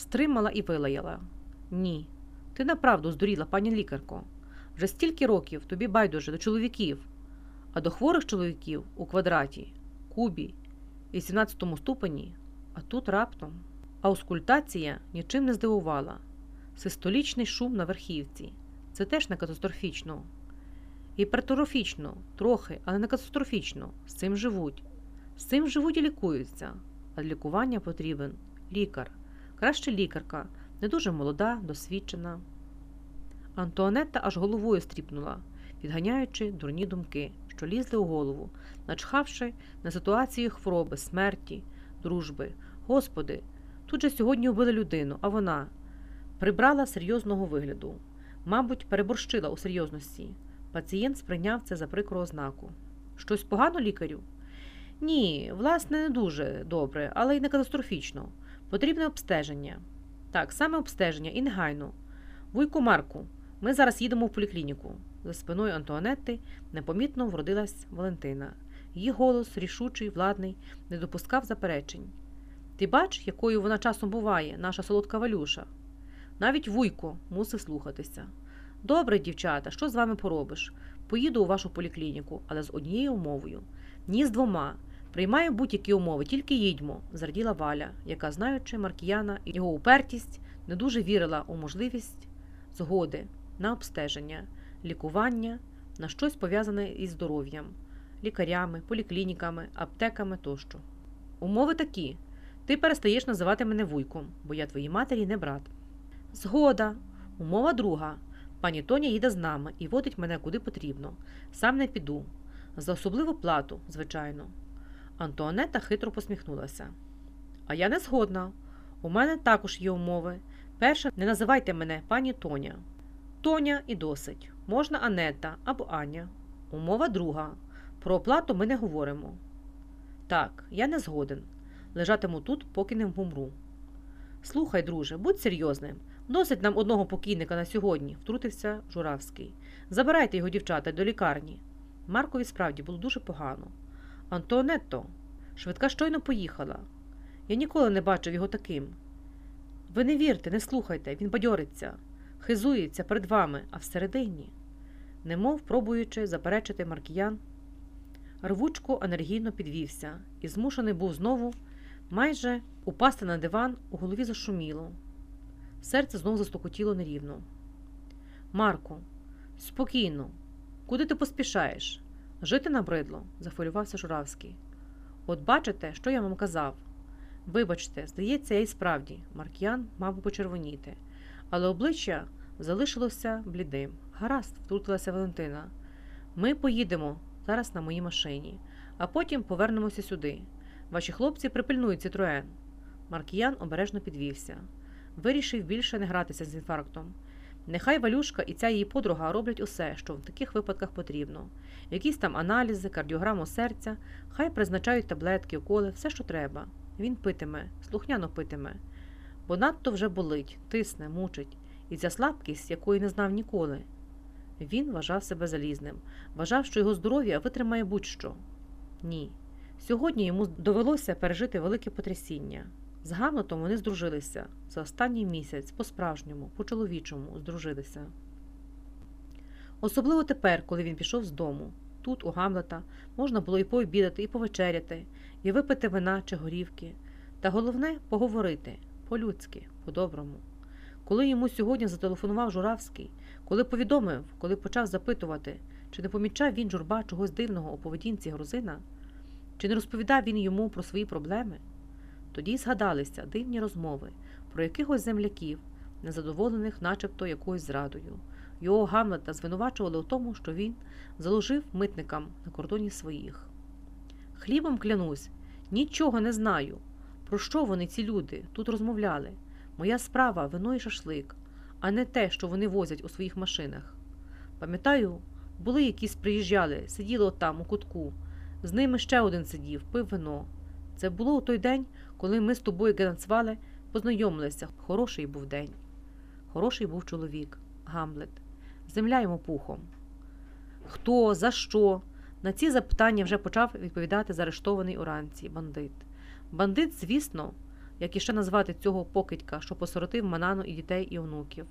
стримала і вилаяла. Ні, ти направду здуріла, пані лікарко. Вже стільки років тобі байдуже до чоловіків, а до хворих чоловіків у квадраті, кубі і 17 ступені, а тут раптом. Аускультація нічим не здивувала. Систолічний шум на верхівці. Це теж не катастрофічно. Гіпертрофічно, трохи, але не катастрофічно. З цим живуть. З цим живуть і лікуються. А лікування потрібен лікар. Краще лікарка, не дуже молода, досвідчена. Антуанетта аж головою стріпнула, відганяючи дурні думки, що лізли у голову, начхавши на ситуацію хвороби, смерті, дружби. Господи, тут же сьогодні вбили людину, а вона прибрала серйозного вигляду. Мабуть, переборщила у серйозності. Пацієнт сприйняв це за прикру ознаку. Щось погано лікарю? Ні, власне, не дуже добре, але й не катастрофічно. Потрібне обстеження. Так, саме обстеження і негайно. Вуйку Марку, ми зараз їдемо в поліклініку. За спиною Антуанетти непомітно вродилась Валентина. Її голос, рішучий, владний, не допускав заперечень. Ти бач, якою вона часом буває, наша солодка Валюша. Навіть вуйко мусив слухатися. Добре, дівчата, що з вами поробиш? Поїду у вашу поліклініку, але з однією умовою. Ні з двома. Приймаю будь-які умови, тільки їдьмо, зраділа Валя, яка, знаючи Маркіяна і його упертість, не дуже вірила у можливість згоди на обстеження, лікування, на щось пов'язане із здоров'ям, лікарями, поліклініками, аптеками тощо. Умови такі: ти перестаєш називати мене вуйком, бо я твоїй матері не брат. Згода. Умова друга. Пані Тоня їде з нами і водить мене куди потрібно. Сам не піду. За особливу плату, звичайно. Антуанетта хитро посміхнулася. А я не згодна. У мене також є умови. Перша, не називайте мене пані Тоня. Тоня і досить. Можна Анетта або Аня. Умова друга. Про оплату ми не говоримо. Так, я не згоден. Лежатиму тут, поки не вмру. Слухай, друже, будь серйозним. Досить нам одного покійника на сьогодні, втрутився Журавський. Забирайте його, дівчата, до лікарні. Маркові справді було дуже погано. Антуанетто, швидка щойно поїхала. Я ніколи не бачив його таким. Ви не вірте, не слухайте, він бадьориться, хизується перед вами, а всередині, немов пробуючи заперечити Маркіян, рвучко енергійно підвівся і змушений був знову майже упасти на диван, у голові зашуміло. Серце знову застукотіло нерівно. Марко, спокійно, куди ти поспішаєш? Жити набридло, захвилювався Журавський. От бачите, що я вам казав. Вибачте, здається, я й справді, Марк'ян мав почервоніти, але обличчя залишилося блідим. Гаразд, втрутилася Валентина. Ми поїдемо зараз на моїй машині, а потім повернемося сюди. Ваші хлопці припильнують Цитроен. Маркіян обережно підвівся. Вирішив більше не гратися з інфарктом. Нехай Валюшка і ця її подруга роблять усе, що в таких випадках потрібно. Якісь там аналізи, кардіограму серця, хай призначають таблетки, уколи, все, що треба. Він питиме, слухняно питиме, бо надто вже болить, тисне, мучить, і ця слабкість, якої не знав ніколи. Він вважав себе залізним, вважав, що його здоров'я витримає будь-що. Ні. Сьогодні йому довелося пережити велике потрясіння. З Гамлетом вони здружилися за останній місяць, по-справжньому, по-чоловічому здружилися. Особливо тепер, коли він пішов з дому. Тут, у Гамлета, можна було і пообідати, і повечеряти, і випити вина чи горівки. Та головне поговорити по-людськи, по-доброму. Коли йому сьогодні зателефонував Журавський, коли повідомив, коли почав запитувати, чи не помічав він журба чогось дивного у поведінці грузина, чи не розповідав він йому про свої проблеми, тоді згадалися дивні розмови про якихось земляків, незадоволених, начебто якоюсь зрадою. Його Гамлета звинувачували у тому, що він заложив митникам на кордоні своїх. Хлібом клянусь, нічого не знаю. Про що вони, ці люди, тут розмовляли? Моя справа вино і шашлик, а не те, що вони возять у своїх машинах. Пам'ятаю, були якісь приїжджали, сиділи отам, у кутку. З ними ще один сидів, пив вино. Це було у той день, коли ми з тобою Генацвале познайомилися. Хороший був день. Хороший був чоловік, Гамлет. Земля йому пухом. Хто, за що? На ці запитання вже почав відповідати заарештований уранці бандит. Бандит, звісно, Як іще назвати цього покидька, що посоротив Манану і дітей, і онуків?